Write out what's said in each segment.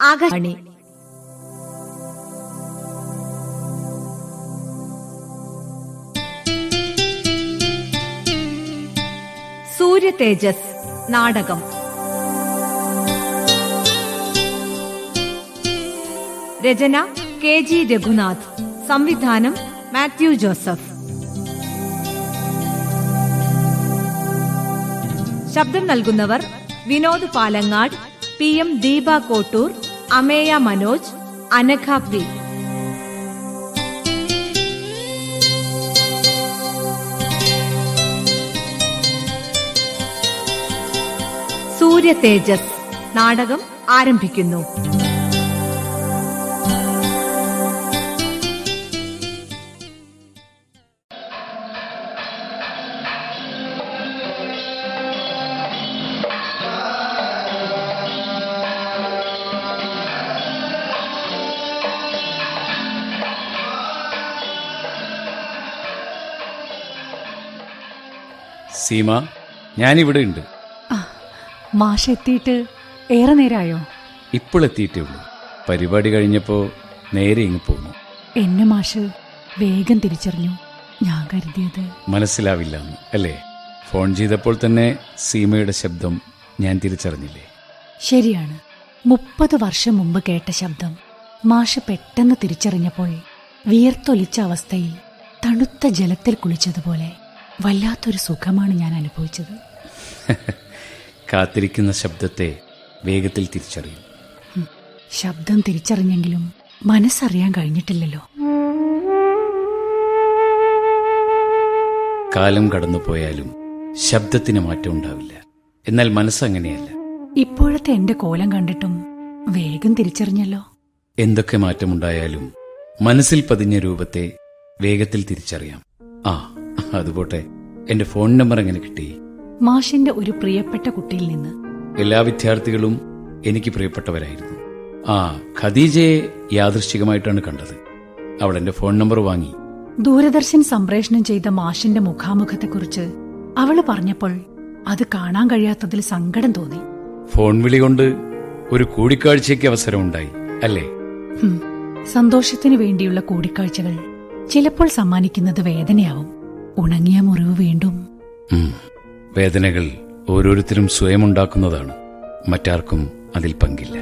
ആകാശവാണി. സൂര്യ തേജസ് നാടകം. രചന K G Raghunath. സംവിധാനം മാത്യു ജോസഫ്. ശബ്ദം നൽകുന്നവർ Vinod Palangad P M Deepa Kottoor Ameya Manoj Anagha P Surya Tejas നാടകം ആരംഭിക്കുന്നു. സീമ ഞാനിവിടെ ഉണ്ട്. മാഷ് എത്തിയിട്ട് ഏറെ നേരമായോ ഇപ്പോൾ എത്തിയിട്ടേ ഉള്ളൂ. പരിപാടി കഴിഞ്ഞപ്പോ നേരെ ഇങ്ങ് പോന്നു. എന്നെ മാഷ് വേഗം തിരിച്ചറിഞ്ഞു. ഞാൻ കരുതിയത് മനസ്സിലാവില്ല അല്ലേ? ഫോൺ ചെയ്തപ്പോൾ തന്നെ സീമയുടെ ശബ്ദം ഞാൻ തിരിച്ചറിഞ്ഞില്ലേ? ശരിയാണ്. മുപ്പത് വർഷം മുമ്പ് കേട്ട ശബ്ദം. മാഷ് പെട്ടെന്ന് തിരിച്ചറിഞ്ഞപ്പോൾ വിയർത്തൊലിച്ച അവസ്ഥയിൽ തണുത്ത ജലത്തിൽ കുളിച്ചതുപോലെ. വല്ലാത്തൊരു സുഖമാണ് ഞാൻ അനുഭവിച്ചത്. കാത്തിരിക്കുന്ന ശബ്ദത്തെ വേഗത്തിൽ തിരിച്ചറിയും. ശബ്ദം തിരിച്ചറിഞ്ഞെങ്കിലും മനസ്സറിയാൻ കഴിഞ്ഞിട്ടില്ലല്ലോ. കാലം കടന്നുപോയാലും ശബ്ദത്തിന് മാറ്റം ഉണ്ടാവില്ല. എന്നാൽ മനസ്സങ്ങനെയല്ല ഇപ്പോഴത്തെ എന്റെ കോലം കണ്ടിട്ടും വേഗം തിരിച്ചറിഞ്ഞല്ലോ. എന്തൊക്കെ മാറ്റമുണ്ടായാലും മനസ്സിൽ പതിഞ്ഞ രൂപത്തെ വേഗത്തിൽ തിരിച്ചറിയാം. ആ അതുപോട്ടെ എന്റെ ഫോൺ നമ്പർ എങ്ങനെ കിട്ടി? മാഷിന്റെ ഒരു പ്രിയപ്പെട്ട കുട്ടിയിൽ നിന്ന്. എല്ലാ വിദ്യാർത്ഥികളും എനിക്ക് പ്രിയപ്പെട്ടവരായിരുന്നു. ആ ഖദീജയെ യാദൃശ്ചികമായിട്ടാണ് കണ്ടത്. അവൾ എന്റെ ഫോൺ നമ്പർ വാങ്ങി. ദൂരദർശൻ സംപ്രേഷണം ചെയ്ത മാഷിന്റെ മുഖാമുഖത്തെക്കുറിച്ച് അവൾ പറഞ്ഞപ്പോൾ അത് കാണാൻ കഴിയാത്തതിൽ സങ്കടം തോന്നി. ഫോൺ വിളി കൊണ്ട് ഒരു കൂടിക്കാഴ്ചയ്ക്ക് അവസരമുണ്ടായി അല്ലേ? സന്തോഷത്തിന് സന്തോഷത്തിനു വേണ്ടിയുള്ള കൂടിക്കാഴ്ചകൾ ചിലപ്പോൾ സമ്മാനിക്കുന്നത് വേദനയാവും. ഉണങ്ങിയ മുറിവ് വീണ്ടും. വേദനകൾ ഓരോരുത്തരും സ്വയം ഉണ്ടാക്കുന്നതാണ് മറ്റാർക്കും അതിൽ പങ്കില്ല.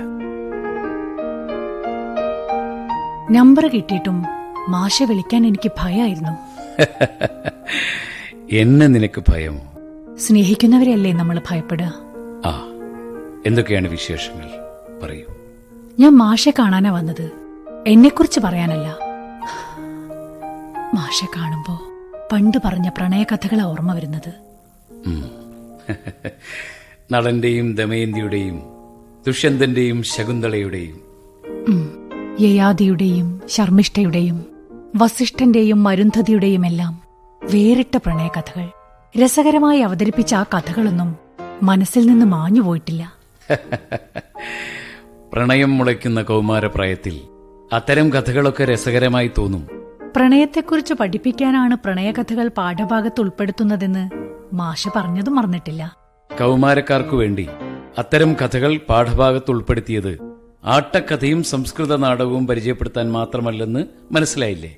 നമ്പർ കിട്ടിയിട്ടും മാഷെ വിളിക്കാൻ എനിക്ക് ഭയമായിരുന്നു എന്നെ നിനക്ക് ഭയമോ? സ്നേഹിക്കുന്നവരെയല്ലേ നമ്മൾ ഭയപ്പെടുക? ആ എന്തൊക്കെയാണ് വിശേഷങ്ങൾ? പറയൂ. ഞാൻ മാഷെ കാണാനാ വന്നത്. എന്നെക്കുറിച്ച് പറയാനല്ല. മാഷെ കാണുമ്പോ പണ്ട് പറഞ്ഞ പ്രണയകഥകളാ ഓർമ്മ വരുന്നത്. നടന്റെയും ദമയന്തിയുടെയും ദുഷ്യന്തന്റെയും ശകുന്തളയുടെയും. യയാദിയുടെയും ശർമ്മിഷ്ഠയുടെയും വസിഷ്ഠന്റെയും മരുന്ധതിയുടെയും എല്ലാം വേറിട്ട പ്രണയകഥകൾ. രസകരമായി അവതരിപ്പിച്ച ആ കഥകളൊന്നും മനസ്സിൽ നിന്ന് മാഞ്ഞു പോയിട്ടില്ല. പ്രണയം മുളയ്ക്കുന്ന കൗമാരപ്രായത്തിൽ അത്തരം കഥകളൊക്കെ രസകരമായി തോന്നും. പ്രണയത്തെക്കുറിച്ച് പഠിപ്പിക്കാനാണ് പ്രണയകഥകൾ പാഠഭാഗത്ത് ഉൾപ്പെടുത്തുന്നതെന്ന് മാഷ പറഞ്ഞതും മറന്നിട്ടില്ല. കൗമാരക്കാർക്കു വേണ്ടി അത്തരം കഥകൾ പാഠഭാഗത്ത് ഉൾപ്പെടുത്തിയത് ആട്ടക്കഥയും സംസ്കൃത നാടകവും പരിചയപ്പെടുത്താൻ മാത്രമല്ലെന്ന് മനസ്സിലായില്ലേ?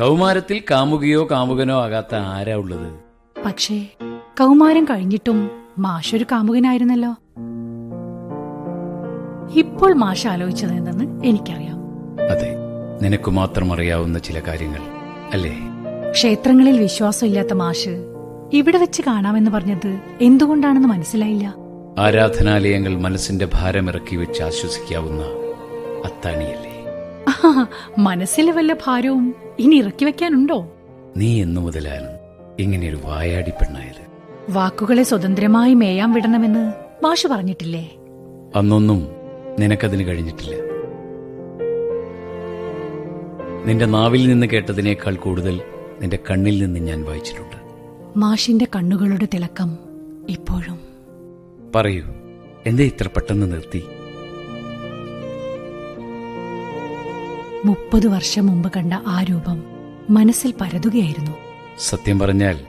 കൗമാരത്തിൽ കാമുകിയോ കാമുകനോ ആകാത്ത ആരാ ഉള്ളത്? പക്ഷേ കൗമാരം കഴിഞ്ഞിട്ടും മാഷൊരു കാമുകനായിരുന്നല്ലോ. ഇപ്പോൾ മാഷ ആലോചിച്ചത് എന്തെന്ന് എനിക്കറിയാം. അതെ. നിനക്ക് മാത്രം അറിയാവുന്ന ചില കാര്യങ്ങൾ അല്ലേ? ക്ഷേത്രങ്ങളിൽ വിശ്വാസമില്ലാത്ത മാഷ് ഇവിടെ വെച്ച് കാണാമെന്ന് പറഞ്ഞത് എന്തുകൊണ്ടാണെന്ന് മനസ്സിലായില്ല. ആരാധനാലയങ്ങൾ മനസ്സിന്റെ ഭാരമിറക്കി വെച്ച് ആശ്വസിക്കാവുന്ന അത്താണിയല്ലേ? മനസ്സിലെ വല്ല ഭാരവും ഇനി ഇറക്കി വെക്കാനുണ്ടോ? നീ എന്നു മുതലാണ് ഇങ്ങനെയൊരു വായാടി പെണ്ണായത്. വാക്കുകളെ സ്വതന്ത്രമായി മേയാൻ വിടണമെന്ന് മാഷ് പറഞ്ഞിട്ടില്ലേ? അന്നൊന്നും നിനക്കതിന് കഴിഞ്ഞിട്ടില്ല. നിന്റെ നാവിൽ നിന്ന് കേട്ടതിനേക്കാൾ കൂടുതൽ നിന്റെ കണ്ണിൽ നിന്ന് ഞാൻ വായിച്ചിട്ടുണ്ട്. മാഷിന്റെ കണ്ണുകളുടെ തിളക്കം ഇപ്പോഴും. പറയൂ എന്തേ ഇത്ര പെട്ടെന്ന് നിർത്തി? മുപ്പത് വർഷം മുമ്പ് കണ്ട ആ രൂപം മനസ്സിൽ പരതുകയായിരുന്നു. സത്യം പറഞ്ഞാൽ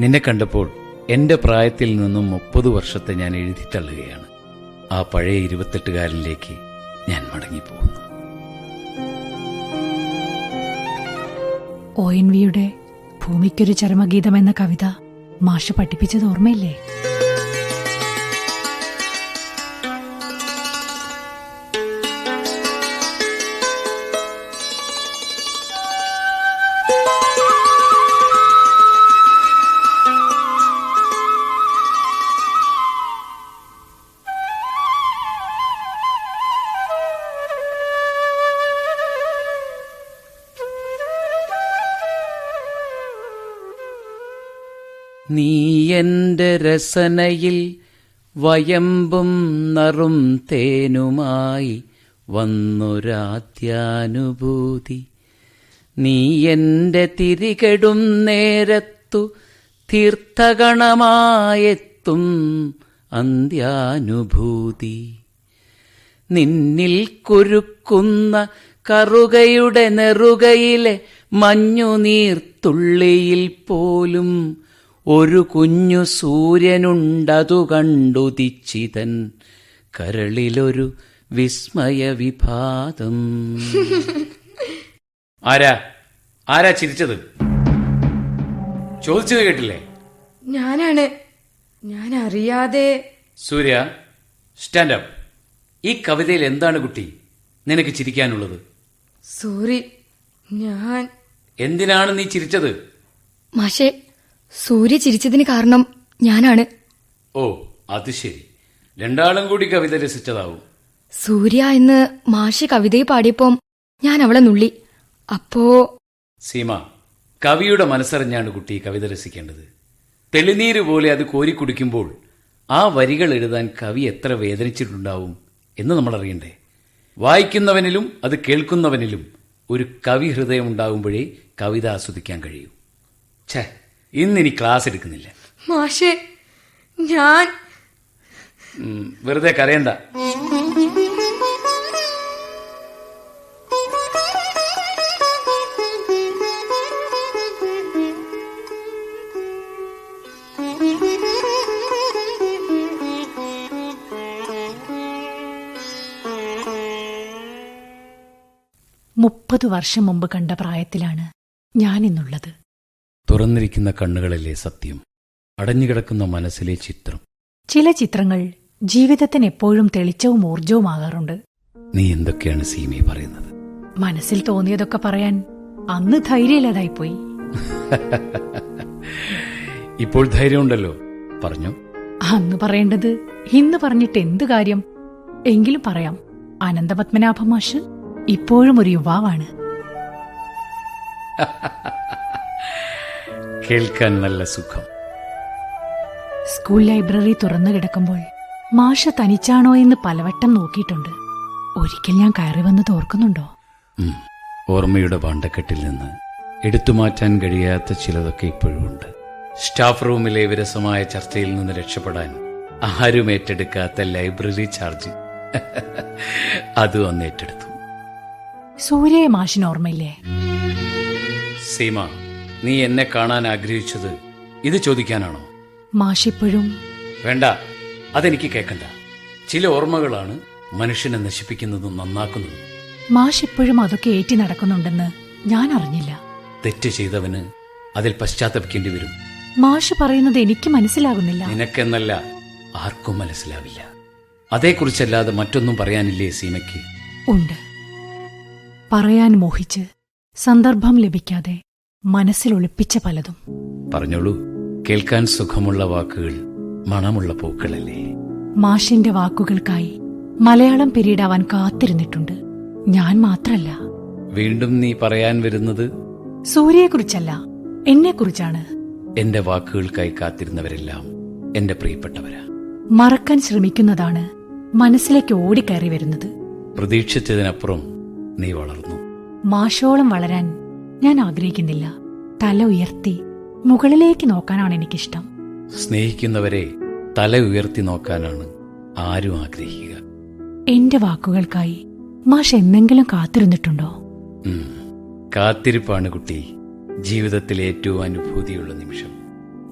നിന്നെ കണ്ടപ്പോൾ എന്റെ പ്രായത്തിൽ നിന്നും മുപ്പത് വർഷത്തെ ഞാൻ എഴുതി തള്ളുകയാണ്. ആ പഴയ ഇരുപത്തെട്ടുകാരനിലേക്ക് ഞാൻ മടങ്ങിപ്പോകുന്നു. ഒ എൻ വിയുടെ ഭൂമിക്കൊരു ചരമഗീതം എന്ന കവിത മാഷ് പഠിപ്പിച്ചത് ഓർമ്മയില്ലേ? നീ എന്റെ രസനയിൽ വയമ്പും നറും തേനുമായി വന്നൊരാത്യാനുഭൂതി നീ എന്റെ തിരികെടും നേരത്തു തീർത്ഥഗണമായെത്തും അന്ത്യാനുഭൂതി. നിന്നിൽ കുരുക്കുന്ന കറുകയുടെ നെറുകയിലെ മഞ്ഞുനീർത്തുള്ളിയിൽ പോലും ഒരു കുഞ്ഞു സൂര്യനുണ്ടതു കണ്ടുദിച്ചിതൻ കരളിലൊരു വിസ്മയ വിഭാതം. ആരാ? ആരാ ചിരിച്ചത്? ചോദിച്ചത് കേട്ടില്ലേ? ഞാനാണ്. ഞാൻ അറിയാതെ സൂര്യ സ്റ്റാൻഡ് അപ്പ് ഈ കവിതയിൽ എന്താണ് കുട്ടി? നിനക്ക് ചിരിക്കാനുള്ളത്? സോറി ഞാൻ. എന്തിനാണ് നീ ചിരിച്ചത്? മാഷെ സൂര്യ ചിരിച്ചതിന് കാരണം ഞാനാണ്. ഓ അത് ശരി. രണ്ടാളും കൂടി കവിത രസിച്ചതാവും. സൂര്യ എന്ന് മാഷി കവിതയെ പാടിയപ്പം ഞാൻ അവളെ നുള്ളി. അപ്പോ സീമ കവിയുടെ മനസ്സറിഞ്ഞാണ് കുട്ടി കവിത രസിക്കേണ്ടത്. തെളിനീര് പോലെ അത് കോരി കുടിക്കുമ്പോൾ ആ വരികൾ എഴുതാൻ കവി എത്ര വേദനിച്ചിട്ടുണ്ടാവും എന്ന് നമ്മൾ അറിയണ്ടേ? വായിക്കുന്നവനിലും അത് കേൾക്കുന്നവനിലും ഒരു കവി ഹൃദയം ഉണ്ടാകുമ്പോഴേ കവിത ആസ്വദിക്കാൻ കഴിയൂ. ഛേ ഇന്നിനി ക്ലാസ് എടുക്കുന്നില്ല. മാഷേ ഞാൻ വെറുതെ കരയണ്ട. മുപ്പത് വർഷം മുമ്പ് കണ്ട പ്രായത്തിലാണ് ഞാനിന്നുള്ളത്. തുറന്നിരിക്കുന്ന കണ്ണുകളിലെ സത്യം അടഞ്ഞുകിടക്കുന്ന മനസ്സിലെ ചിത്രം. ചില ചിത്രങ്ങൾ ജീവിതത്തിന് എപ്പോഴും തെളിച്ചവും ഊർജവുമാകാറുണ്ട് നീ എന്തൊക്കെയാണ് സീമി പറയുന്നത്? മനസ്സിൽ തോന്നിയതൊക്കെ പറയാൻ അന്ന് ധൈര്യമില്ലാതായിപ്പോയി. ഇപ്പോൾ ധൈര്യമുണ്ടല്ലോ പറഞ്ഞു? അന്ന് പറയേണ്ടത് ഇന്ന് പറഞ്ഞിട്ട് എന്ത് കാര്യം? എങ്കിലും പറയാം. അനന്തപത്മനാഭ മാഷ് ഇപ്പോഴും ഒരു യുവാവാണ്. കേൾക്കാൻ നല്ല സുഖം. സ്കൂൾ ലൈബ്രറി തുറന്നു കിടക്കുമ്പോൾ മാഷ തനിച്ചാണോ എന്ന് പലവട്ടം നോക്കിയിട്ടുണ്ട്. ഒരിക്കൽ ഞാൻ കയറി വന്നത് ഓർക്കുന്നുണ്ടോ. ഓർമ്മയുടെ പാണ്ടക്കെട്ടിൽ നിന്ന് എടുത്തു മാറ്റാൻ കഴിയാത്ത ചിലതൊക്കെ ഇപ്പോഴും ഉണ്ട്. സ്റ്റാഫ് റൂമിലെ വിരസമായ ചർച്ചയിൽ നിന്ന് രക്ഷപ്പെടാൻ ആരും ഏറ്റെടുക്കാത്ത ലൈബ്രറി ചാർജ്. അത് വന്ന് ഏറ്റെടുത്തു. സൂര്യയെ മാഷിന് ഓർമ്മയില്ലേ? സീമ നീ എന്നെ കാണാൻ ആഗ്രഹിച്ചത് ഇത് ചോദിക്കാനാണോ? മാഷിപ്പോഴും വേണ്ട അതെനിക്ക് കേൾക്കണ്ട. ചില ഓർമ്മകളാണ് മനുഷ്യനെ നശിപ്പിക്കുന്നതും നന്നാക്കുന്നതും. മാഷിപ്പോഴും അതൊക്കെ ഏറ്റി നടക്കുന്നുണ്ടെന്ന് ഞാൻ അറിഞ്ഞില്ല. തെറ്റ് ചെയ്തവന് അതിൽ പശ്ചാത്തപിക്കേണ്ടി വരും. മാഷ് പറയുന്നത് എനിക്ക് മനസ്സിലാകുന്നില്ല. നിനക്കെന്നല്ല ആർക്കും മനസ്സിലാവില്ല. അതേക്കുറിച്ചല്ലാതെ മറ്റൊന്നും പറയാനില്ലേ സീമയ്ക്ക്? ഉണ്ട്. പറയാൻ മോഹിച്ച് സന്ദർഭം ലഭിക്കാതെ മനസ്സിൽ ഒളിപ്പിച്ച പലതും. പറഞ്ഞോളൂ കേൾക്കാൻ സുഖമുള്ള വാക്കുകൾ മണമുള്ള പൂക്കളല്ലേ? മാഷിന്റെ വാക്കുകൾക്കായി മലയാളം പിരീഡാവാൻ കാത്തിരുന്നിട്ടുണ്ട്. ഞാൻ മാത്രല്ല. വീണ്ടും നീ പറയാൻ വരുന്നത്? സൂര്യയെക്കുറിച്ചല്ല എന്നെക്കുറിച്ചാണ്. എന്റെ വാക്കുകൾക്കായി കാത്തിരുന്നവരെല്ലാം എന്റെ പ്രിയപ്പെട്ടവരാ. മറക്കാൻ ശ്രമിക്കുന്നതാണ് മനസ്സിലേക്ക് ഓടിക്കയറി വരുന്നത്. പ്രതീക്ഷിച്ചതിനപ്പുറം നീ വളർന്നു. മാഷോളം വളരാൻ ഞാൻ ആഗ്രഹിക്കുന്നില്ല. തല ഉയർത്തി മുകളിലേക്ക് നോക്കാനാണ് എനിക്കിഷ്ടം. സ്നേഹിക്കുന്നവരെ തല ഉയർത്തി നോക്കാനാണ് ആരും ആഗ്രഹിക്കുക. എന്റെ വാക്കുകൾക്കായി മാഷ് എന്നെങ്കിലും കാത്തിരുന്നിട്ടുണ്ടോ? കാത്തിരിപ്പാണ് കുട്ടി. ജീവിതത്തിൽ ഏറ്റവും അനുഭൂതിയുള്ള നിമിഷം.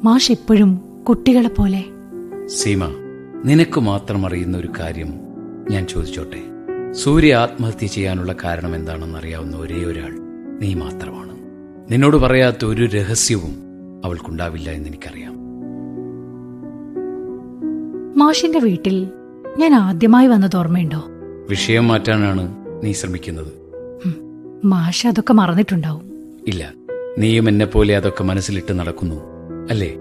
മാഷ് എപ്പോഴും കുട്ടികളെ പോലെ. സീമ നിനക്ക് മാത്രം അറിയുന്ന ഒരു കാര്യം ഞാൻ ചോദിച്ചോട്ടെ? സൂര്യ ആത്മഹത്യ ചെയ്യാനുള്ള കാരണം എന്താണെന്ന് അറിയാവുന്ന ഒരേ ഒരാൾ നീ മാത്രമാണ്. നിന്നോട് പറയാത്ത ഒരു രഹസ്യവും അവൾക്കുണ്ടാവില്ല എന്ന് എനിക്കറിയാം മാഷിന്റെ വീട്ടിൽ ഞാൻ ആദ്യമായി വന്നത് ഓർമ്മയുണ്ടോ? വിഷയം മാറ്റാനാണ് നീ ശ്രമിക്കുന്നത്. മാഷ മാഷ് അതൊക്കെ മറന്നിട്ടുണ്ടാവും. ഇല്ല നീയും എന്നെ പോലെ അതൊക്കെ മനസ്സിലിട്ട് നടക്കുന്നു. അല്ലേ?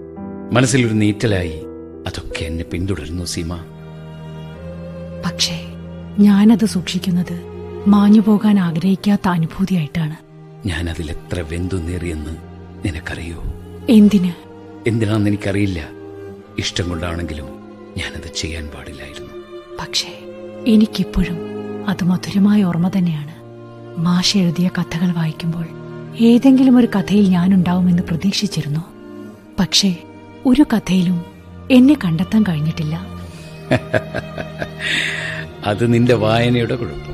മനസ്സിലൊരു നീറ്റലായി അതൊക്കെ എന്നെ പിന്തുടരുന്നു സീമ. പക്ഷേ ഞാനത് സൂക്ഷിക്കുന്നത് മാഞ്ഞു പോകാൻ ആഗ്രഹിക്കാത്ത അനുഭൂതിയായിട്ടാണ്. ഞാൻ അതിൽ അതിലെത്ര വെന്തുന്നേറിയെന്ന് നിനക്കറിയോ? എന്തിന്? എന്തിനാന്ന് എനിക്കറിയില്ല. ഇഷ്ടം കൊണ്ടാണെങ്കിലും ഞാനത് ചെയ്യാൻ പാടില്ലായിരുന്നു. പക്ഷേ എനിക്കിപ്പോഴും അത് മധുരമായ ഓർമ്മ തന്നെയാണ്. മാഷ് എഴുതിയ കഥകൾ വായിക്കുമ്പോൾ ഏതെങ്കിലും ഒരു കഥയിൽ ഞാനുണ്ടാവുമെന്ന് പ്രതീക്ഷിച്ചിരുന്നു. പക്ഷേ ഒരു കഥയിലും എന്നെ കണ്ടെത്താൻ കഴിഞ്ഞിട്ടില്ല. അത് നിന്റെ വായനയുടെ കുഴപ്പം.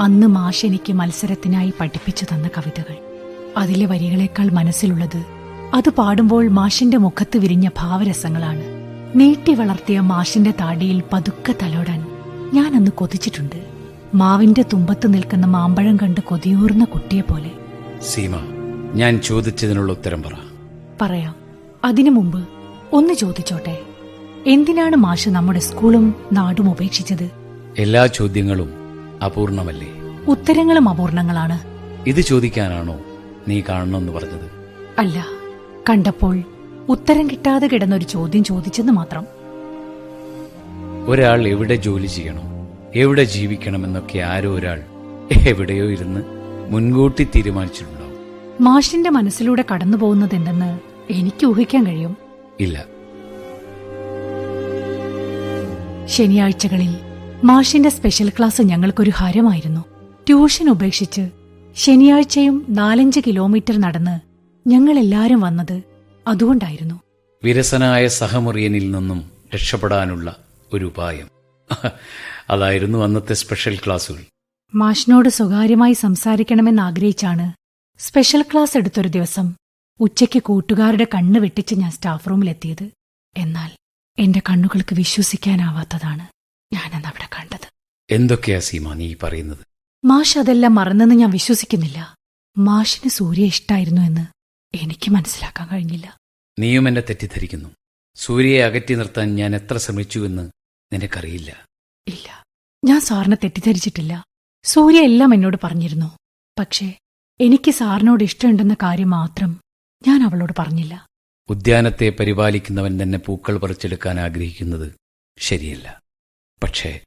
അന്ന് മാഷ് എനിക്ക് മത്സരത്തിനായി പഠിപ്പിച്ചു തന്ന കവിതകൾ. അതിലെ വരികളേക്കാൾ മനസ്സിലുള്ളത് അത് പാടുമ്പോൾ മാഷിന്റെ മുഖത്ത് വിരിഞ്ഞ ഭാവരസങ്ങളാണ്. നീട്ടി വളർത്തിയ മാഷിന്റെ താടിയിൽ പതുക്കെ തലോടാൻ ഞാൻ അന്ന് കൊതിച്ചിട്ടുണ്ട്. മാവിന്റെ തുമ്പത്ത് നിൽക്കുന്ന മാമ്പഴം കണ്ട് കൊതിയൂർന്ന കുട്ടിയെ പോലെ. സീമ ഞാൻ ചോദിച്ചതിനുള്ള ഉത്തരം പറ. പറയാം. അതിനു മുമ്പ് ഒന്ന് ചോദിച്ചോട്ടെ. എന്തിനാണ് മാഷ് നമ്മുടെ സ്കൂളും നാടും ഉപേക്ഷിച്ചത്? എല്ലാ ചോദ്യങ്ങളും അപൂർണമല്ലേ? ഉത്തരങ്ങളും അപൂർണങ്ങളാണ്. ഇത് ചോദിക്കാനാണോ നീ കാണണമെന്ന് പറഞ്ഞത്? അല്ല കണ്ടപ്പോൾ ഉത്തരം കിട്ടാതെ കിടന്നൊരു ചോദ്യം ചോദിച്ചെന്ന് മാത്രം. ഒരാൾ എവിടെ ജോലി ചെയ്യണം എവിടെ ജീവിക്കണമെന്നൊക്കെ ആരോ ഒരാൾ എവിടെയോ ഇരുന്ന് മുൻകൂട്ടി തീരുമാനിച്ചിട്ടുണ്ടോ മാഷിന്റെ മനസ്സിലൂടെ കടന്നു പോകുന്നത് എന്തെന്ന് എനിക്ക് ഊഹിക്കാൻ കഴിയും. ഇല്ല. ശനിയാഴ്ചകളിൽ മാഷിന്റെ സ്പെഷ്യൽ ക്ലാസ് ഞങ്ങൾക്കൊരു ഹരമായിരുന്നു. ട്യൂഷൻ ഉപേക്ഷിച്ച് ശനിയാഴ്ചയും നാലഞ്ച് കിലോമീറ്റർ നടന്ന് ഞങ്ങളെല്ലാരും വന്നത് അതുകൊണ്ടായിരുന്നു. വിരസനായ സഹമുറിയനിൽ നിന്നും രക്ഷപ്പെടാനുള്ള ഒരു ഉപായം. അതായിരുന്നു അന്നത്തെ സ്പെഷ്യൽ ക്ലാസ്സുകൾ മാഷിനോട് സ്വകാര്യമായി സംസാരിക്കണമെന്ന് ആഗ്രഹിച്ചാണ് സ്പെഷ്യൽ ക്ലാസ് എടുത്തൊരു ദിവസം ഉച്ചയ്ക്ക് കൂട്ടുകാരുടെ കണ്ണ് വെട്ടിച്ച് ഞാൻ സ്റ്റാഫ് റൂമിലെത്തിയത്. എന്നാൽ എന്റെ കണ്ണുകൾക്ക് വിശ്വസിക്കാനാവാത്തതാണ്. ഞാനന്ന് അവിടെ കണ്ടത്. എന്തൊക്കെയാ സീമ നീ പറയുന്നത്? മാഷ് അതെല്ലാം മറന്നെന്ന് ഞാൻ വിശ്വസിക്കുന്നില്ല. മാഷിന് സൂര്യ ഇഷ്ടായിരുന്നു എന്ന് എനിക്ക് മനസ്സിലാക്കാൻ കഴിഞ്ഞില്ല. നീയും എന്നെ തെറ്റിദ്ധരിക്കുന്നു. സൂര്യയെ അകറ്റി നിർത്താൻ ഞാൻ എത്ര ശ്രമിച്ചു എന്ന് നിനക്കറിയില്ല. ഇല്ല. ഞാൻ സാറിനെ തെറ്റിദ്ധരിച്ചിട്ടില്ല. സൂര്യ എല്ലാം എന്നോട് പറഞ്ഞിരുന്നു. പക്ഷേ എനിക്ക് സാറിനോട് ഇഷ്ടമുണ്ടെന്ന കാര്യം മാത്രം ഞാൻ അവളോട് പറഞ്ഞില്ല. ഉദ്യാനത്തെ പരിപാലിക്കുന്നവൻ തന്നെ പൂക്കൾ പറിച്ചെടുക്കാൻ ആഗ്രഹിക്കുന്നത് ശരിയല്ല. പക്ഷേ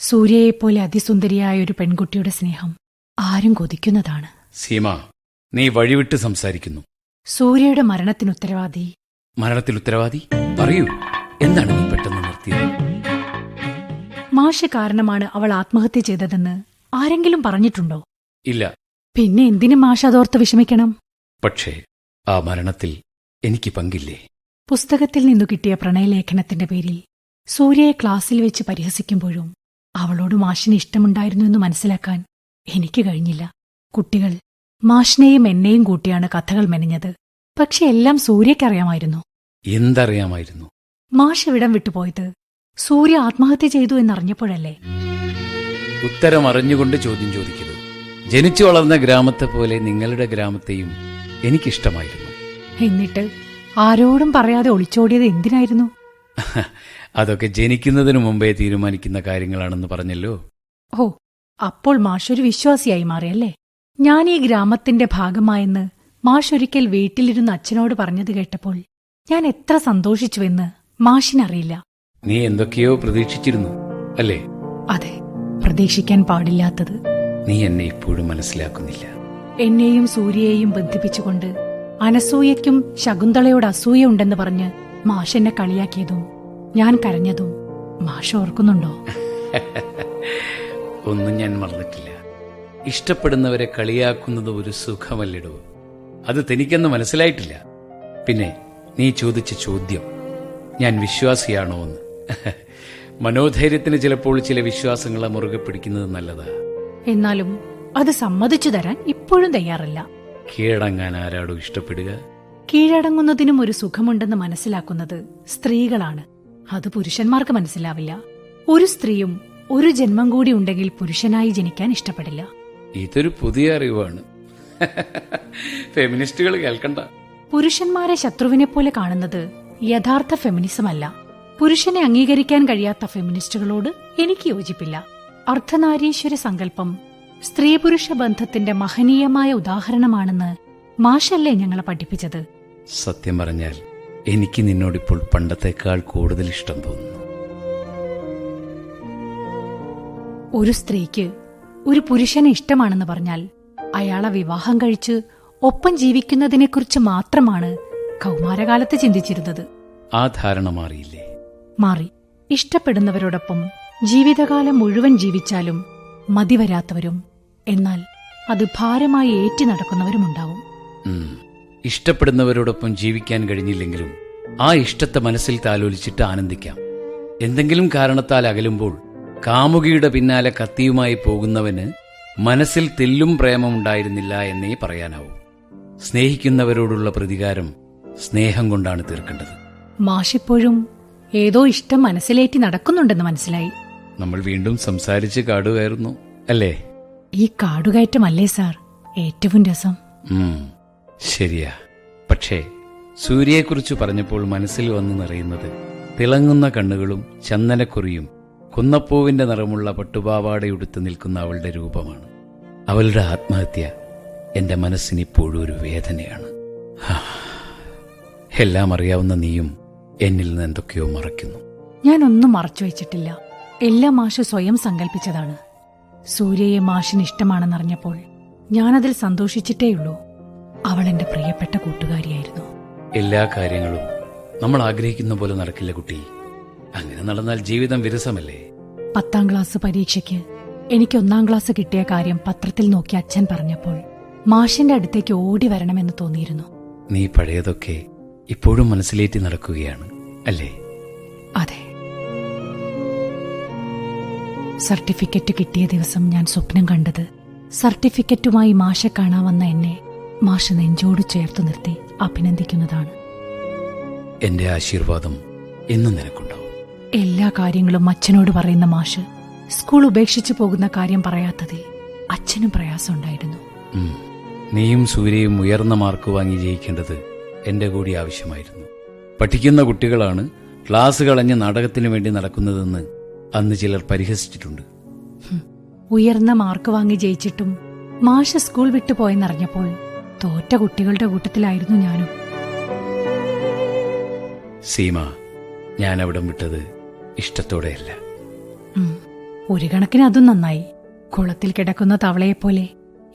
സൂര്യയെപ്പോലെ അതിസുന്ദരിയായ ഒരു പെൺകുട്ടിയുടെ സ്നേഹം ആരും കൊതിക്കുന്നതാണ്. സീമ നീ വഴിവിട്ട് സംസാരിക്കുന്നു. സൂര്യയുടെ മരണത്തിന് ഉത്തരവാദി മരണത്തിൽ ഉത്തരവാദി പറയൂ എന്താണ് നീ പെട്ടെന്ന് നിർത്തിയത് മാഷ് കാരണമാണ് അവൾ ആത്മഹത്യ ചെയ്തതെന്ന് ആരെങ്കിലും പറഞ്ഞിട്ടുണ്ടോ? ഇല്ല. പിന്നെ എന്തിനു മാഷ അതോർത്ത് വിഷമിക്കണം? പക്ഷേ ആ മരണത്തിൽ എനിക്ക് പങ്കില്ലേ? പുസ്തകത്തിൽ നിന്നു കിട്ടിയ പ്രണയലേഖനത്തിന്റെ പേരിൽ സൂര്യയെ ക്ലാസ്സിൽ വെച്ച് പരിഹസിക്കുമ്പോഴും അവളോട് മാഷിന് ഇഷ്ടമുണ്ടായിരുന്നു എന്ന് മനസ്സിലാക്കാൻ എനിക്ക് കഴിഞ്ഞില്ല. കുട്ടികൾ മാഷിനെയും എന്നെയും കൂട്ടിയാണ് കഥകൾ മെനഞ്ഞത്. പക്ഷെ എല്ലാം സൂര്യക്കറിയാമായിരുന്നു എന്തറിയാമായിരുന്നു? മാഷ് ഇവിടം വിട്ടുപോയത് സൂര്യ ആത്മഹത്യ ചെയ്തു എന്നറിഞ്ഞപ്പോഴല്ലേ? ഉത്തരം അറിഞ്ഞുകൊണ്ട് ചോദ്യം ചോദിക്കരുത്. ജനിച്ചു വളർന്ന ഗ്രാമത്തെ പോലെ നിങ്ങളുടെ ഗ്രാമത്തെയും എനിക്കിഷ്ടമായിരുന്നു. എന്നിട്ട് ആരോടും പറയാതെ ഒളിച്ചോടിയത് എന്തിനായിരുന്നു? അതൊക്കെ ജനിക്കുന്നതിനു മുമ്പേ തീരുമാനിക്കുന്ന കാര്യങ്ങളാണെന്ന് പറഞ്ഞല്ലോ. ഓ അപ്പോൾ മാഷൊരു വിശ്വാസിയായി മാറിയല്ലേ? ഞാൻ ഈ ഗ്രാമത്തിന്റെ ഭാഗമായെന്ന് മാഷൊരിക്കൽ വീട്ടിലിരുന്ന് അച്ഛനോട് പറഞ്ഞത് കേട്ടപ്പോൾ ഞാൻ എത്ര സന്തോഷിച്ചുവെന്ന് മാഷിനറിയില്ല. നീ എന്തൊക്കെയോ പ്രതീക്ഷിച്ചിരുന്നു അല്ലേ? അതെ പ്രതീക്ഷിക്കാൻ പാടില്ലാത്തത്. നീ എന്നെ ഇപ്പോഴും മനസ്സിലാക്കുന്നില്ല. എന്നെയും സൂര്യയെയും ബന്ധിപ്പിച്ചുകൊണ്ട് അനസൂയയ്ക്കും ശകുന്തളയോട് അസൂയ ഉണ്ടെന്ന് പറഞ്ഞ് മാഷെന്നെ കളിയാക്കിയതും ഞാൻ കരഞ്ഞതും മാഷ ഓർക്കുന്നുണ്ടോ? ഒന്നും ഞാൻ മറന്നിട്ടില്ല. ഇഷ്ടപ്പെടുന്നവരെ കളിയാക്കുന്നത് ഒരു സുഖമല്ലിടോ. അത് തനിക്കെന്ന് മനസ്സിലായിട്ടില്ല. പിന്നെ നീ ചോദിച്ച ചോദ്യം ഞാൻ വിശ്വാസിയാണോ എന്ന്. മനോധൈര്യത്തിന് ചിലപ്പോൾ ചില വിശ്വാസങ്ങളെ മുറുകെ പിടിക്കുന്നത് നല്ലതാ. എന്നാലും അത് സമ്മതിച്ചു തരാൻ ഇപ്പോഴും തയ്യാറല്ല. കീഴടങ്ങാൻ ആരാടോ ഇഷ്ടപ്പെടുക? കീഴടങ്ങുന്നതിനും ഒരു സുഖമുണ്ടെന്ന് മനസ്സിലാക്കുന്നത് സ്ത്രീകളാണ്. അത് പുരുഷന്മാർക്ക് മനസ്സിലാവില്ല. ഒരു സ്ത്രീയും ഒരു ജന്മം കൂടി ഉണ്ടെങ്കിൽ പുരുഷനായി ജനിക്കാൻ ഇഷ്ടപ്പെടില്ല. ഇതൊരു പുതിയ അറിവാണ്. ഫെമിനിസ്റ്റുകൾ കേൾക്കണ്ട. പുരുഷന്മാരെ ശത്രുവിനെ പോലെ കാണുന്നത് യഥാർത്ഥ ഫെമിനിസം അല്ല. പുരുഷനെ അംഗീകരിക്കാൻ കഴിയാത്ത ഫെമിനിസ്റ്റുകളോട് എനിക്ക് യോജിപ്പില്ല. അർദ്ധനാരീശ്വര സങ്കല്പം സ്ത്രീ പുരുഷ ബന്ധത്തിന്റെ മഹനീയമായ ഉദാഹരണമാണെന്ന് മാഷല്ലേ ഞങ്ങളെ പഠിപ്പിച്ചത്. സത്യം പറഞ്ഞാൽ എനിക്ക് നിന്നോടിപ്പോൾ പണ്ടത്തേക്കാൾ കൂടുതൽ ഇഷ്ടം തോന്നുന്നു. ഒരു സ്ത്രീക്ക് ഒരു പുരുഷനെ ഇഷ്ടമാണെന്ന് പറഞ്ഞാൽ അയാളെ വിവാഹം കഴിച്ച് ഒപ്പം ജീവിക്കുന്നതിനെക്കുറിച്ച് മാത്രമാണ് കൗമാരകാലത്ത് ചിന്തിച്ചിരുന്നത്. ആ ധാരണ മാറിയില്ലേ? മാറി. ഇഷ്ടപ്പെടുന്നവരോടൊപ്പം ജീവിതകാലം മുഴുവൻ ജീവിച്ചാലും മതിവരാത്തവരും എന്നാൽ അത് ഭാരമായി ഏറ്റി നടക്കുന്നവരുമുണ്ടാവും. ഇഷ്ടപ്പെടുന്നവരോടൊപ്പം ജീവിക്കാൻ കഴിഞ്ഞില്ലെങ്കിലും ആ ഇഷ്ടത്തെ മനസ്സിൽ താലോലിച്ചിട്ട് ആനന്ദിക്കാം. എന്തെങ്കിലും കാരണത്താൽ അകലുമ്പോൾ കാമുകിയുടെ പിന്നാലെ കത്തിയുമായി പോകുന്നവന് മനസ്സിൽ തെല്ലും പ്രേമമുണ്ടായിരുന്നില്ല എന്നേ പറയാനാവൂ. സ്നേഹിക്കുന്നവരോടുള്ള പ്രതികാരം സ്നേഹം കൊണ്ടാണ് തീർക്കേണ്ടത്. മാഷിപ്പോഴും ഏതോ ഇഷ്ടം മനസ്സിലേറ്റി നടക്കുന്നുണ്ടെന്ന് മനസ്സിലായി. നമ്മൾ വീണ്ടും സംസാരിച്ച് കാടുകയറുന്നു അല്ലേ? ഈ കാടുകയറ്റമല്ലേ സാർ? ഏറ്റവും രസം. ശരിയാ. പക്ഷേ സൂര്യയെക്കുറിച്ച് പറഞ്ഞപ്പോൾ മനസ്സിൽ വന്നു നിറയുന്നത് തിളങ്ങുന്ന കണ്ണുകളും ചന്ദനക്കുറിയും കുന്നപ്പൂവിന്റെ നിറമുള്ള പട്ടുപാവാടയുടുത്ത് നിൽക്കുന്ന അവളുടെ രൂപമാണ്. അവളുടെ ആത്മഹത്യ എന്റെ മനസ്സിനിപ്പോഴും ഒരു വേദനയാണ്. എല്ലാം അറിയാവുന്ന നീയും എന്നിൽ നിന്ന് എന്തൊക്കെയോ മറയ്ക്കുന്നു. ഞാനൊന്നും മറച്ചു വെച്ചിട്ടില്ല. എല്ലാം മാഷ് സ്വയം സങ്കല്പിച്ചതാണ് സൂര്യയെ മാഷിന് ഇഷ്ടമാണെന്നറിഞ്ഞപ്പോൾ ഞാനതിൽ സന്തോഷിച്ചിട്ടേയുള്ളൂ. അവൾ എന്റെ പ്രിയപ്പെട്ട കൂട്ടുകാരിയായിരുന്നു. എല്ലാ കാര്യങ്ങളും നമ്മൾ ആഗ്രഹിക്കുന്ന പോലെ നടക്കില്ല കുട്ടി. അങ്ങനെ നടന്നാൽ ജീവിതം വിരസമല്ലേ? പത്താം ക്ലാസ് പരീക്ഷയ്ക്ക് എനിക്ക് ഒന്നാം ക്ലാസ് കിട്ടിയ കാര്യം പത്രത്തിൽ നോക്കി അച്ഛൻ പറഞ്ഞപ്പോൾ മാഷിന്റെ അടുത്തേക്ക് ഓടി വരണമെന്ന് തോന്നിയിരുന്നു. നീ പഴയതൊക്കെ ഇപ്പോഴും മനസ്സിലേറ്റി നടക്കുകയാണ് അല്ലേ? അതെ. സർട്ടിഫിക്കറ്റ് കിട്ടിയ ദിവസം ഞാൻ സ്വപ്നം കണ്ടത് സർട്ടിഫിക്കറ്റുമായി മാഷെ കാണാൻ വന്ന എന്നെ മാഷ് നെഞ്ചോട് ചേർത്തു നിർത്തി അഭിനന്ദിക്കുന്നതാണ്. എന്റെ ആശീർവാദം എന്നും നിനക്കുണ്ടാവും. എല്ലാ കാര്യങ്ങളും അച്ഛനോട് പറയുന്ന മാഷ് സ്കൂൾ ഉപേക്ഷിച്ചു പോകുന്ന കാര്യം പറയാത്തതിൽ അച്ഛനും പ്രയാസമുണ്ടായിരുന്നു. നീയും സൂര്യയും ഉയർന്ന മാർക്ക് വാങ്ങി ജയിക്കേണ്ടത് എന്റെ കൂടി ആവശ്യമായിരുന്നു. പഠിക്കുന്ന കുട്ടികളാണ് ക്ലാസ് കളഞ്ഞ് നാടകത്തിനു വേണ്ടി നടക്കുന്നതെന്ന് അന്ന് ചിലർ പരിഹസിച്ചിട്ടുണ്ട്. ഉയർന്ന മാർക്ക് വാങ്ങി ജയിച്ചിട്ടും മാഷ് സ്കൂൾ വിട്ടു പോയെന്നറിഞ്ഞപ്പോൾ തോറ്റ കുട്ടികളുടെ കൂട്ടത്തിലായിരുന്നു ഞാനും. സീമ ഞാൻ അവിടം വിട്ടത് ഇഷ്ടത്തോടെയല്ല. ഒരു കണക്കിന് അതും നന്നായി. കുളത്തിൽ കിടക്കുന്ന തവളയെപ്പോലെ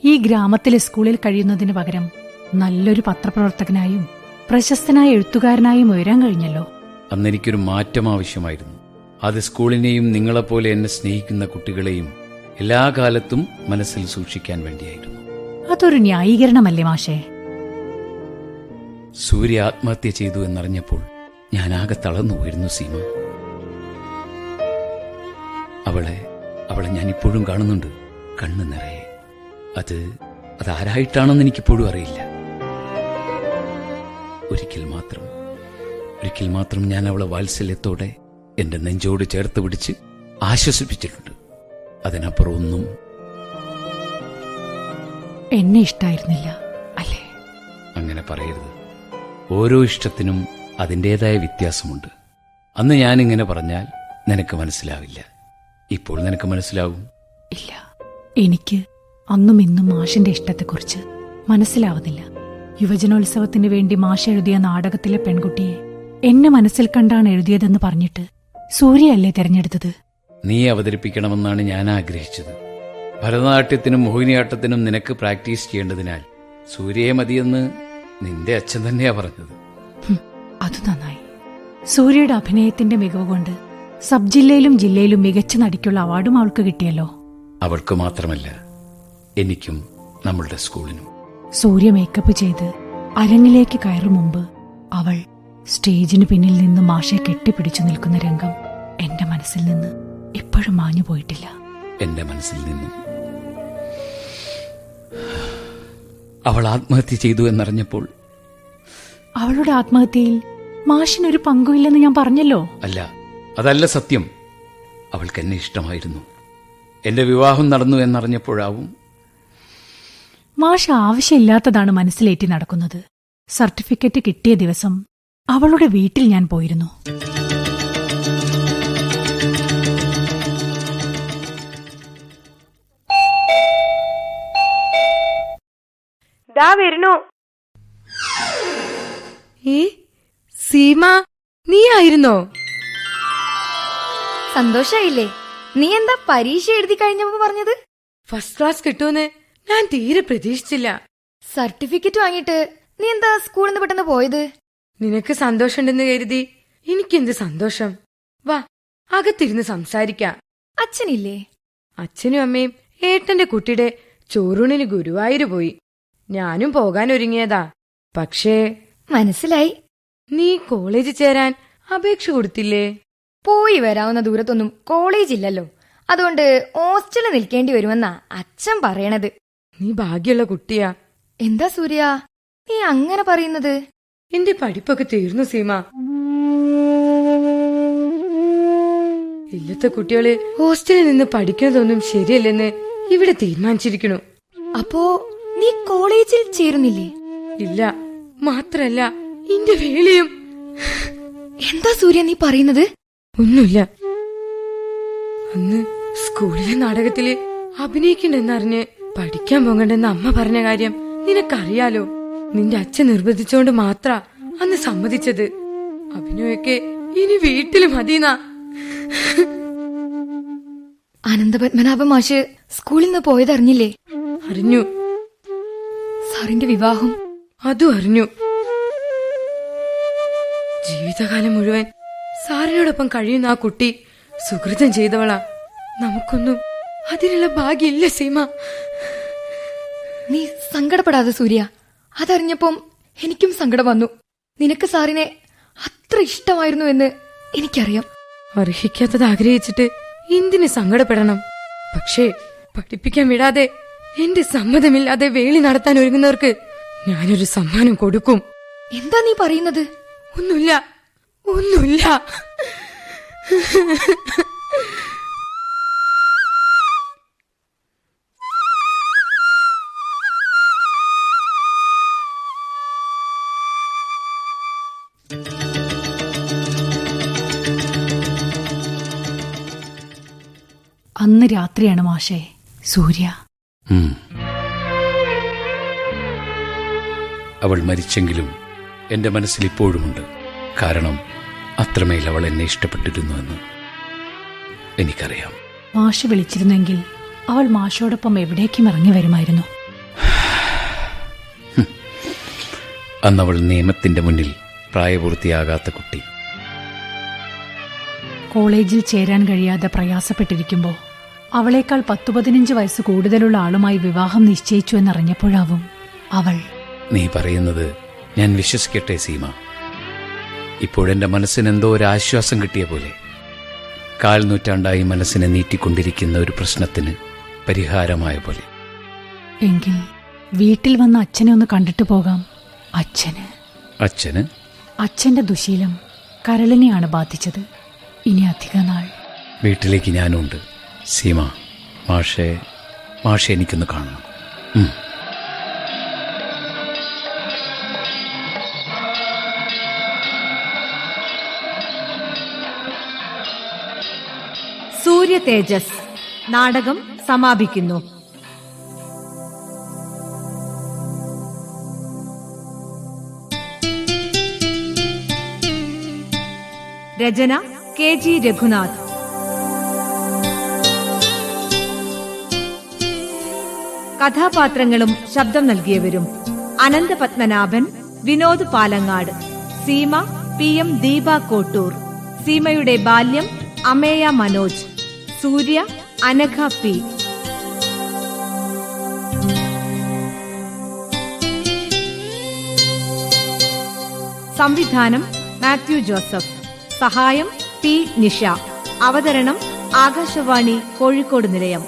ഈ ഗ്രാമത്തിലെ സ്കൂളിൽ കഴിയുന്നതിന് പകരം നല്ലൊരു പത്രപ്രവർത്തകനായും പ്രശസ്തനായ എഴുത്തുകാരനായും ഉയരാൻ കഴിഞ്ഞല്ലോ. അന്നെനിക്കൊരു മാറ്റം ആവശ്യമായിരുന്നു. അത് സ്കൂളിനെയും നിങ്ങളെപ്പോലെ എന്നെ സ്നേഹിക്കുന്ന കുട്ടികളെയും എല്ലാ കാലത്തും മനസ്സിൽ സൂക്ഷിക്കാൻ വേണ്ടിയായിരുന്നു. അതൊരു ന്യായീകരണമല്ലേ മാഷേ? സൂര്യ ആത്മഹത്യ ചെയ്തു എന്നറിഞ്ഞപ്പോൾ ഞാൻ ആകെ തളർന്നു പോയിരുന്നു സീമ. അവളെ അവളെ ഞാൻ ഇപ്പോഴും കാണുന്നുണ്ട് കണ്ണു നിറയെ. അത് അതാരായിട്ടാണെന്ന് എനിക്കിപ്പോഴും അറിയില്ല. ഒരിക്കൽ മാത്രം ഒരിക്കൽ മാത്രം ഞാൻ അവളെ വാത്സല്യത്തോടെ എന്റെ നെഞ്ചോട് ചേർത്ത് പിടിച്ച് ആശ്വസിപ്പിച്ചിട്ടുണ്ട്. അതിനപ്പുറം ഒന്നും എന്നെ ഇഷ്ടായിരുന്നില്ല അല്ലേ? അങ്ങനെ പറയരുത്. ഓരോ ഇഷ്ടത്തിനും അതിന്റെതായ വ്യത്യാസമുണ്ട്. അന്ന് ഞാനിങ്ങനെ പറഞ്ഞാൽ നിനക്ക് മനസ്സിലാവില്ല. ഇപ്പോൾ നിനക്ക് മനസ്സിലാവും? ഇല്ല. എനിക്ക് അന്നും ഇന്നും മാഷിന്റെ ഇഷ്ടത്തെക്കുറിച്ച് മനസ്സിലാവുന്നില്ല. യുവജനോത്സവത്തിന് വേണ്ടി മാഷ് എഴുതിയ നാടകത്തിലെ പെൺകുട്ടിയെ എന്നെ മനസ്സിൽ കണ്ടാണ് എഴുതിയതെന്ന് പറഞ്ഞിട്ട് സൂര്യയല്ലേ തിരഞ്ഞെടുത്തത്? നീ അവതരിപ്പിക്കണമെന്നാണ് ഞാൻ ആഗ്രഹിച്ചത്. ഭരതനാട്യത്തിനും മോഹിനിയാട്ടത്തിനും നിനക്ക് പ്രാക്ടീസ് ചെയ്യേണ്ടതിനാൽ സൂര്യയെ മതിയെന്ന് നിന്റെ അച്ഛൻ തന്നെയാ പറഞ്ഞത്. അത് നന്നായി. സൂര്യയുടെ അഭിനയത്തിന്റെ മികവ് കൊണ്ട് സബ് ജില്ലയിലും ജില്ലയിലും മികച്ച നടിക്കുള്ള അവാർഡും അവൾക്ക് കിട്ടിയല്ലോ. അവൾക്ക് മാത്രമല്ല എനിക്കും നമ്മളുടെ സ്കൂളിനും. സൂര്യ മേക്കപ്പ് ചെയ്ത് അരങ്ങിലേക്ക് കയറും മുമ്പ് അവൾ സ്റ്റേജിന് പിന്നിൽ നിന്ന് മാഷെ കെട്ടിപ്പിടിച്ചു നിൽക്കുന്ന രംഗം എന്റെ മനസ്സിൽ നിന്ന് ഇപ്പോഴും മാഞ്ഞു പോയിട്ടില്ല എന്റെ മനസ്സിൽ നിന്നും. അവൾ ആത്മഹത്യ ചെയ്തു എന്നറിഞ്ഞപ്പോൾ അവളുടെ ആത്മഹത്യയിൽ മാഷിനൊരു പങ്കുമില്ലെന്ന് ഞാൻ പറഞ്ഞല്ലോ? അല്ല അതല്ല സത്യം. അവൾക്ക് എന്നെ ഇഷ്ടമായിരുന്നു. എന്റെ വിവാഹം നടന്നു എന്നറിഞ്ഞപ്പോഴാവും മാഷ് ആവശ്യമില്ലാത്തതാണ് മനസ്സിലേറ്റി നടക്കുന്നത്. സർട്ടിഫിക്കറ്റ് കിട്ടിയ ദിവസം അവളുടെ വീട്ടിൽ ഞാൻ പോയിരുന്നു. ദാ വരുന്നു. ഏ സീമ നീ ആയിരുന്നോ സന്തോഷായില്ലേ? നീ എന്താ പരീക്ഷ എഴുതി കഴിഞ്ഞപ്പോ പറഞ്ഞത്? ഫസ്റ്റ് ക്ലാസ് കിട്ടുമെന്ന് ഞാൻ തീരെ പ്രതീക്ഷിച്ചില്ല. സർട്ടിഫിക്കറ്റ് വാങ്ങിട്ട് നീ എന്താ സ്കൂളിൽ നിന്ന് പെട്ടെന്ന് പോയത്? നിനക്ക് സന്തോഷമുണ്ടെന്ന് കരുതി എനിക്കെന്ത് സന്തോഷം? വാ അകത്തിരുന്ന് സംസാരിക്കാം. അച്ഛനില്ലേ? അച്ഛനും അമ്മയും ഏട്ടന്റെ കുട്ടിയുടെ ചോറൂണിന് ഗുരുവായൂര് പോയി. ഞാനും പോകാൻ ഒരുങ്ങിയതാ പക്ഷേ മനസ്സിലായി. നീ കോളേജിൽ ചേരാൻ അപേക്ഷ കൊടുത്തില്ലേ? പോയി വരാവുന്ന ദൂരത്തൊന്നും കോളേജ് ഇല്ലല്ലോ അതുകൊണ്ട് ഹോസ്റ്റലിൽ നിൽക്കേണ്ടി വരുമെന്നാ അച്ഛൻ പറയണത്. നീ ഭാഗ്യമുള്ള കുട്ടിയാ. എന്താ സൂര്യ? നീ അങ്ങനെ പറയുന്നത്? എന്റെ പഠിപ്പൊക്കെ തീർന്നു സീമ. ഇല്ലത്തെ കുട്ടികൾ ഹോസ്റ്റലിൽ നിന്ന് പഠിക്കുന്നതൊന്നും ശരിയല്ലെന്ന് ഇവിടെ തീരുമാനിച്ചിരിക്കണു അപ്പോ നീ കോളേജിൽ ചേരുന്നില്ലേ? ഇല്ല മാത്രല്ല എന്റെ വേലയും. എന്താ സൂര്യ നീ പറയുന്നത്? ഒന്നുമില്ല. അന്ന് സ്കൂളിലെ നാടകത്തിൽ അഭിനയിക്കണ്ടെന്നറിഞ്ഞ് പഠിക്കാൻ പോകണ്ടെന്ന് അമ്മ പറഞ്ഞ കാര്യം നിനക്കറിയാലോ? നിന്റെ അച്ഛൻ നിർബന്ധിച്ചോണ്ട് മാത്ര അന്ന് സമ്മതിച്ചത്. അഭിനയൊക്കെ ഇനി വീട്ടിൽ മതിന്നാ. അനന്തപത്മനാഭ മാഷ് സ്കൂളിൽ നിന്ന് പോയതറിഞ്ഞില്ലേ? അറിഞ്ഞു. സാറിന്റെ വിവാഹം. അതും അറിഞ്ഞു. ജീവിതകാലം മുഴുവൻ സാറിനോടൊപ്പം കഴിയുന്ന ആ കുട്ടി സുഹൃതം ചെയ്തവളാ. നമുക്കൊന്നും അതിനുള്ള ഭാഗ്യമില്ല സീമ. നീ സങ്കടപ്പെടാതെ സൂര്യ. അതറിഞ്ഞപ്പം എനിക്കും സങ്കടം വന്നു. നിനക്ക് സാറിനെ അത്ര ഇഷ്ടമായിരുന്നു എന്ന് എനിക്കറിയാം. അർഹിക്കാത്തത് ആഗ്രഹിച്ചിട്ട് എന്തിന് സങ്കടപ്പെടണം? പക്ഷേ പഠിപ്പിക്കാൻ വിടാതെ എന്റെ സമ്മതമില്ലാതെ വേളി നടത്താൻ ഒരുങ്ങുന്നവർക്ക് ഞാനൊരു സമ്മാനം കൊടുക്കും. എന്താ നീ പറയുന്നത്? ഒന്നുമില്ല. ഒന്നുമില്ല. അന്ന് രാത്രിയാണ് മാഷേ. സൂര്യ. അവൾ മരിച്ചെങ്കിലും എന്റെ മനസ്സിൽ ഇപ്പോഴുമുണ്ട്. കാരണം അത്രമേൽ അവൾ എന്നെ ഇഷ്ടപ്പെട്ടിരുന്നുവെന്ന് എനിക്കറിയാം. മാഷ് വിളിച്ചിരുന്നെങ്കിൽ അവൾ മാഷോടൊപ്പം എവിടേക്കും ഇറങ്ങി വരുമായിരുന്നു. അന്നവൾ നിയമത്തിന്റെ മുന്നിൽ പ്രായപൂർത്തിയാകാത്ത കുട്ടി. കോളേജിൽ ചേരാൻ കഴിയാതെ പ്രയാസപ്പെട്ടിരിക്കുമ്പോൾ അവളേക്കാൾ പത്തു പതിനഞ്ച് വയസ്സ് കൂടുതലുള്ള ആളുമായി വിവാഹം നിശ്ചയിച്ചു എന്നറിഞ്ഞപ്പോഴാവും അവൾ നീ പറയുന്നത് ഞാൻ വിശ്വസിക്കട്ടെ സീമ. ഇപ്പോഴെന്റെ മനസ്സിന് എന്തോ ഒരു ആശ്വാസം കിട്ടിയ പോലെ. കാൽ നൂറ്റാണ്ടായി മനസ്സിനെ നീട്ടിക്കൊണ്ടിരിക്കുന്ന ഒരു പ്രശ്നത്തിന് പരിഹാരമായ പോലെ. എങ്കിൽ വീട്ടിൽ വന്ന അച്ഛനെ ഒന്ന് കണ്ടിട്ട് പോകാം. അച്ഛന്. അച്ഛന്? അച്ഛന്റെ ദുശീലം കരളിനെയാണ് ബാധിച്ചത്. ഇനി അധിക നാൾ വീട്ടിലേക്ക് ഞാനുണ്ട്. സീമ മാഷെ മാഷെ എനിക്കൊന്ന് കാണണം. സൂര്യ തേജസ് നാടകം സമാപിക്കുന്നു. രചന കെ ജി രഘുനാഥ്. കഥാപാത്രങ്ങളും ശബ്ദം നൽകിയവരും അനന്ത പത്മനാഭൻ വിനോദ് പാലങ്ങാട് സീമ പി എം ദീപ കോട്ടൂർ സീമയുടെ ബാല്യം അമേയ മനോജ് സൂര്യ അനഘ പി. സംവിധാനം മാത്യു ജോസഫ് സഹായം പി നിഷ അവതരണം ആകാശവാണി കോഴിക്കോട് നിലയം.